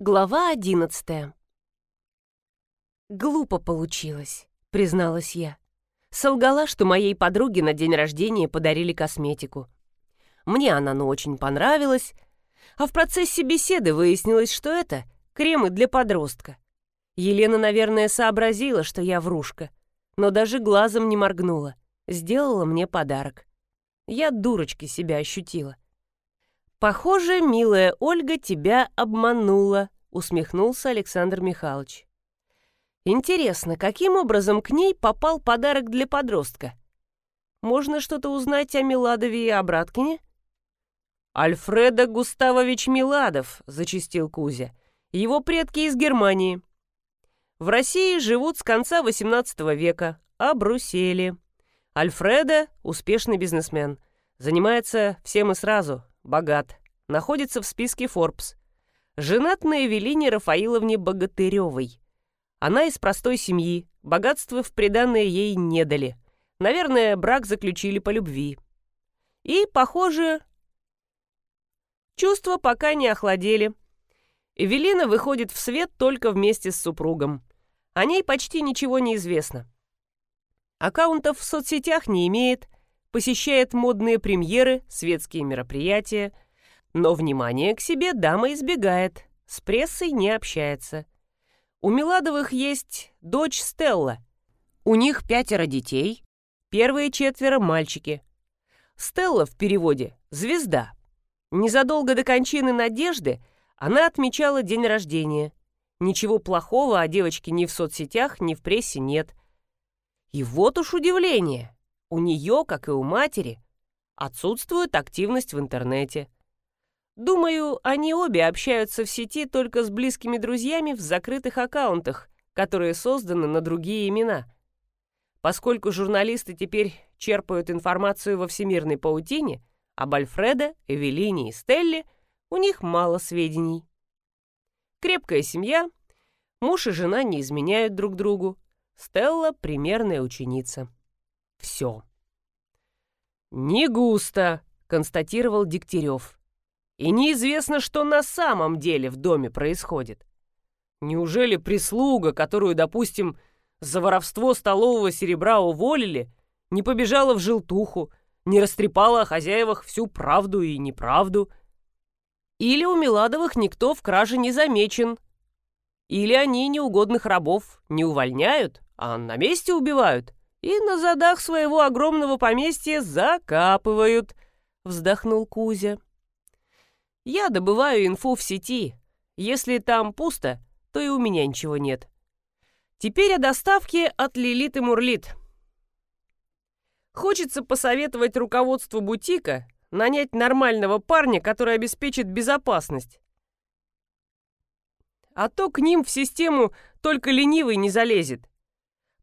Глава одиннадцатая. «Глупо получилось», — призналась я. Солгала, что моей подруге на день рождения подарили косметику. Мне она, ну, очень понравилась, а в процессе беседы выяснилось, что это кремы для подростка. Елена, наверное, сообразила, что я врушка, но даже глазом не моргнула. Сделала мне подарок. Я дурочки себя ощутила. «Похоже, милая Ольга тебя обманула», — усмехнулся Александр Михайлович. «Интересно, каким образом к ней попал подарок для подростка? Можно что-то узнать о Миладове и Обраткине?» «Альфреда Густавович Миладов», — зачистил Кузя. «Его предки из Германии. В России живут с конца XVIII века, а Брусели. Альфреда — успешный бизнесмен. Занимается всем и сразу, богат, находится в списке Forbes. Женат на Эвелине Рафаиловне Богатыревой. Она из простой семьи, богатства в приданное ей не дали. Наверное, брак заключили по любви. И, похоже, чувства пока не охладели. Эвелина выходит в свет только вместе с супругом. О ней почти ничего не известно. Аккаунтов в соцсетях не имеет, посещает модные премьеры, светские мероприятия, но внимание к себе дама избегает, с прессой не общается. У Миладовых есть дочь Стелла. У них пятеро детей, первые четверо мальчики. Стелла в переводе «звезда». Незадолго до кончины Надежды она отмечала день рождения. Ничего плохого о девочке ни в соцсетях, ни в прессе нет. И вот уж удивление. У нее, как и у матери, отсутствует активность в интернете. Думаю, они обе общаются в сети только с близкими друзьями в закрытых аккаунтах, которые созданы на другие имена. Поскольку журналисты теперь черпают информацию во всемирной паутине, об Альфреда, Эвелине и Стелле у них мало сведений. Крепкая семья, муж и жена не изменяют друг другу, Стелла — примерная ученица. Все. «Не густо», — констатировал Дегтярев. «И неизвестно, что на самом деле в доме происходит. Неужели прислуга, которую, допустим, за воровство столового серебра уволили, не побежала в желтуху, не растрепала о хозяевах всю правду и неправду? Или у Миладовых никто в краже не замечен? Или они неугодных рабов не увольняют, а на месте убивают?» И на задах своего огромного поместья закапывают», — вздохнул Кузя. «Я добываю инфу в сети. Если там пусто, то и у меня ничего нет. Теперь о доставке от Лилит и Мурлит. Хочется посоветовать руководству бутика нанять нормального парня, который обеспечит безопасность. А то к ним в систему только ленивый не залезет.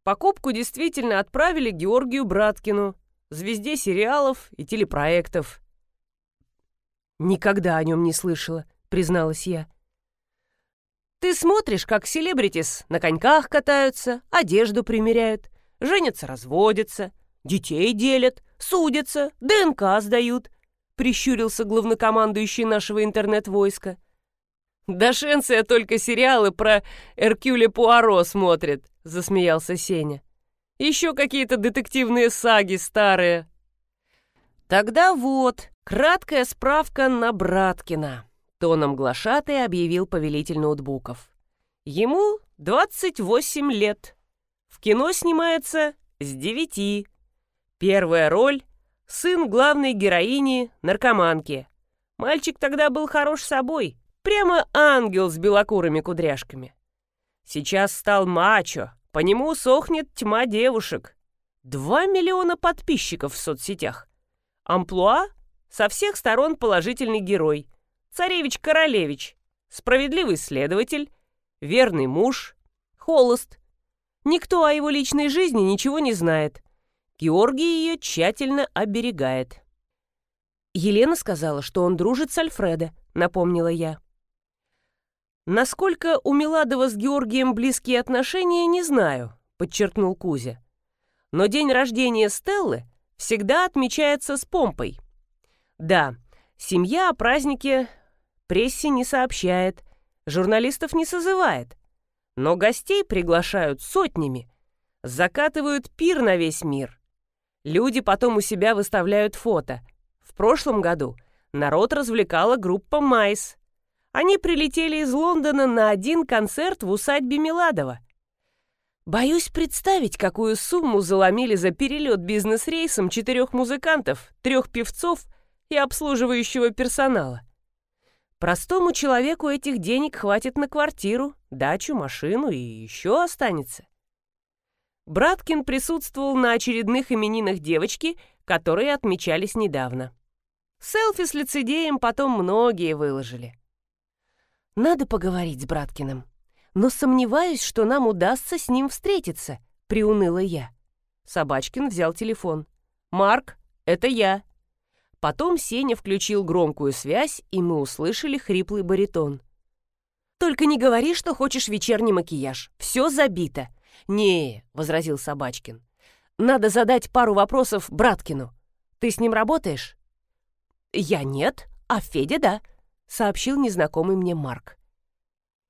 Покупку действительно отправили Георгию Браткину, звезде сериалов и телепроектов. «Никогда о нем не слышала», — призналась я. «Ты смотришь, как селебритис на коньках катаются, одежду примеряют, женятся, разводятся, детей делят, судятся, ДНК сдают», — прищурился главнокомандующий нашего интернет-войска. «Дашенция только сериалы про Эркюля Пуаро смотрит», — засмеялся Сеня. «Еще какие-то детективные саги старые». «Тогда вот, краткая справка на Браткина», — тоном глашатай объявил повелитель ноутбуков. «Ему 28 лет. В кино снимается с 9. Первая роль — сын главной героини, наркоманки. Мальчик тогда был хорош собой, прямо ангел с белокурыми кудряшками. Сейчас стал мачо, по нему сохнет тьма девушек. Два миллиона подписчиков в соцсетях. Амплуа — со всех сторон положительный герой. Царевич-королевич, справедливый следователь, верный муж, холост. Никто о его личной жизни ничего не знает. Георгий ее тщательно оберегает. Елена сказала, что он дружит с Альфредо, напомнила я. «Насколько у Миладова с Георгием близкие отношения, не знаю», — подчеркнул Кузя. «Но день рождения Стеллы всегда отмечается с помпой. Да, семья о празднике прессе не сообщает, Журналистов не созывает. Но гостей приглашают сотнями. Закатывают пир на весь мир. Люди потом у себя выставляют фото. В прошлом году народ развлекала группа «Майс». Они прилетели из Лондона на один концерт в усадьбе Миладова. Боюсь представить, какую сумму заломили за перелет бизнес-рейсом четырех музыкантов, трех певцов и обслуживающего персонала. Простому человеку этих денег хватит на квартиру, дачу, машину и еще останется. Браткин присутствовал на очередных именинах девочки, которые отмечались недавно. Селфи с лицедеем потом многие выложили. Надо поговорить с Браткиным, но сомневаюсь, что нам удастся с ним встретиться, приуныла я. Собачкин взял телефон. «Марк, это я». Потом Сеня включил громкую связь, и мы услышали хриплый баритон. «Только не говори, что хочешь вечерний макияж. Все забито». «Не», — возразил Собачкин. «Надо задать пару вопросов Браткину. Ты с ним работаешь?» «Я нет, а Федя да», — сообщил незнакомый мне Марк.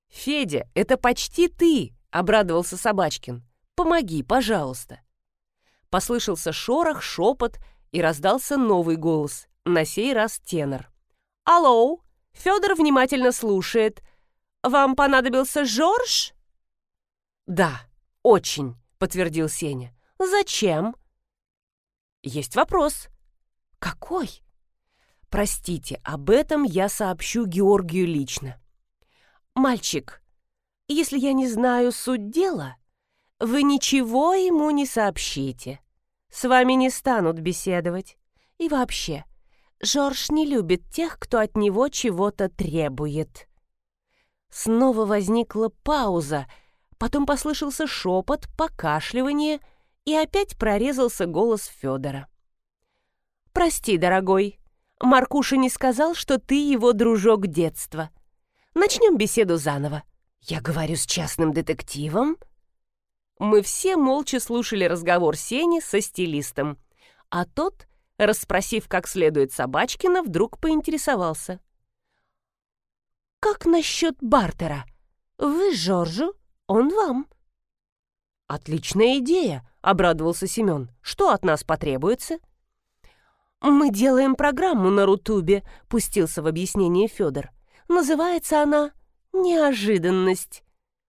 «Федя, это почти ты!» — обрадовался Собачкин. «Помоги, пожалуйста». Послышался шорох, шепот — и раздался новый голос, на сей раз тенор. «Алло, Федор внимательно слушает. Вам понадобился Жорж?» «Да, очень», — подтвердил Сеня. «Зачем?» «Есть вопрос». «Какой?» «Простите, об этом я сообщу Георгию лично». «Мальчик, если я не знаю суть дела, вы ничего ему не сообщите. С вами не станут беседовать. И вообще, Жорж не любит тех, кто от него чего-то требует. Снова возникла пауза, потом послышался шепот, покашливание, и опять прорезался голос Федора. «Прости, дорогой, Маркуша не сказал, что ты его дружок детства. Начнем беседу заново. Я говорю с частным детективом?» Мы все молча слушали разговор Сени со стилистом, а тот, расспросив как следует Собачкина, вдруг поинтересовался. «Как насчет бартера? Вы Жоржу, он вам». «Отличная идея», — обрадовался Семен. «Что от нас потребуется?» «Мы делаем программу на Рутубе», — пустился в объяснение Федор. «Называется она «Неожиданность».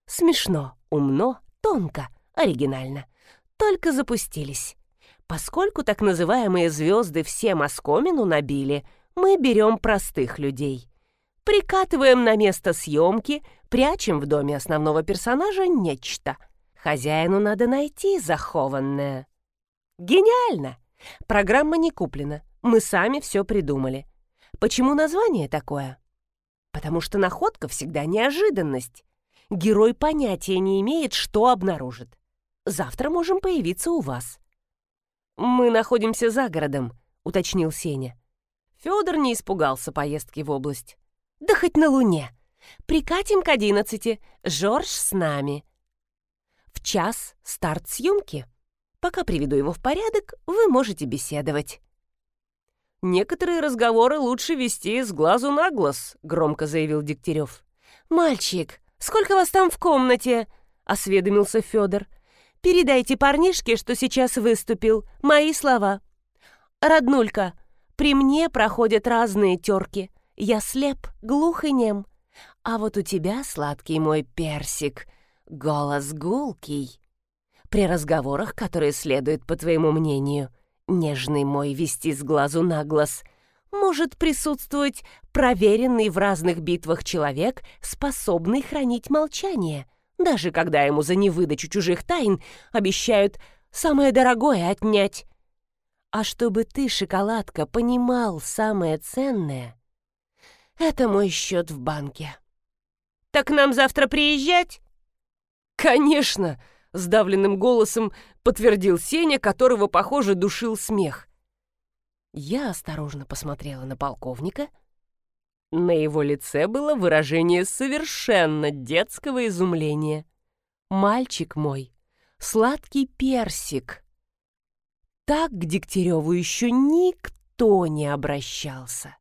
Смешно, умно, тонко оригинально. Только запустились. Поскольку так называемые звезды все москомину набили, мы берем простых людей. Прикатываем на место съемки, прячем в доме основного персонажа нечто. Хозяину надо найти захованное. Гениально! Программа не куплена. Мы сами все придумали. Почему название такое? Потому что находка всегда неожиданность. Герой понятия не имеет, что обнаружит. Завтра можем появиться у вас». «Мы находимся за городом», — уточнил Сеня. Федор не испугался поездки в область. «Да хоть на Луне. Прикатим к одиннадцати. Жорж с нами». «В час старт съемки. Пока приведу его в порядок, вы можете беседовать». «Некоторые разговоры лучше вести с глазу на глаз», — громко заявил Дегтярев. «Мальчик, сколько вас там в комнате?» — осведомился Федор. Передайте парнишке, что сейчас выступил, мои слова. Роднулька, при мне проходят разные терки. Я слеп, глух и нем. А вот у тебя, сладкий мой персик, голос гулкий. При разговорах, которые следует, по твоему мнению, нежный мой вести с глазу на глаз, может присутствовать проверенный в разных битвах человек, способный хранить молчание — даже когда ему за невыдачу чужих тайн обещают самое дорогое отнять. А чтобы ты, шоколадка, понимал самое ценное, это мой счет в банке. Так нам завтра приезжать? Конечно, сдавленным голосом подтвердил Сеня, которого, похоже, душил смех. Я осторожно посмотрела на полковника — на его лице было выражение совершенно детского изумления. «Мальчик мой, сладкий персик!» Так к Дегтяреву еще никто не обращался.